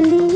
Andy.